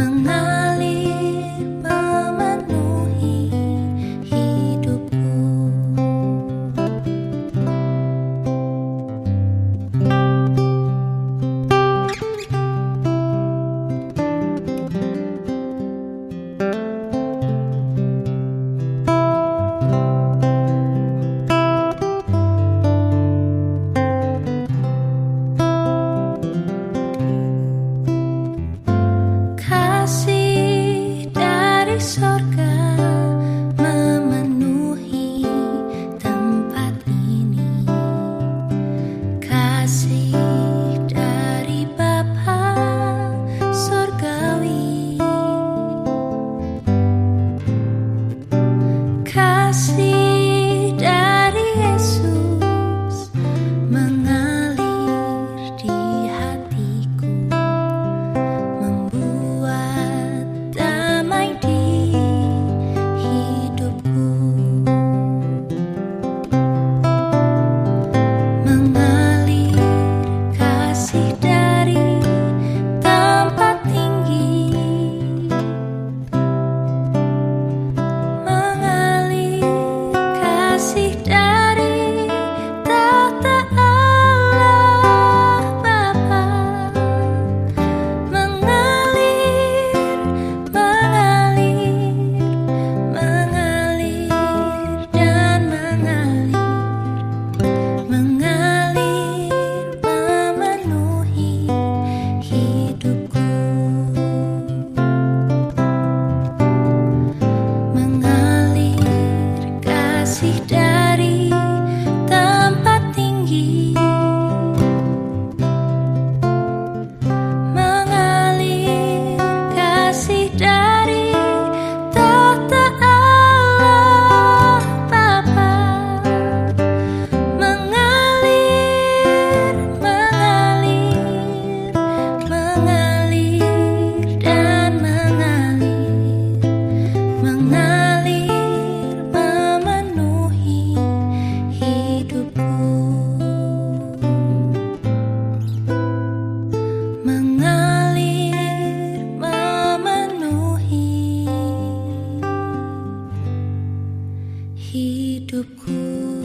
嗯呐 kasih hidupku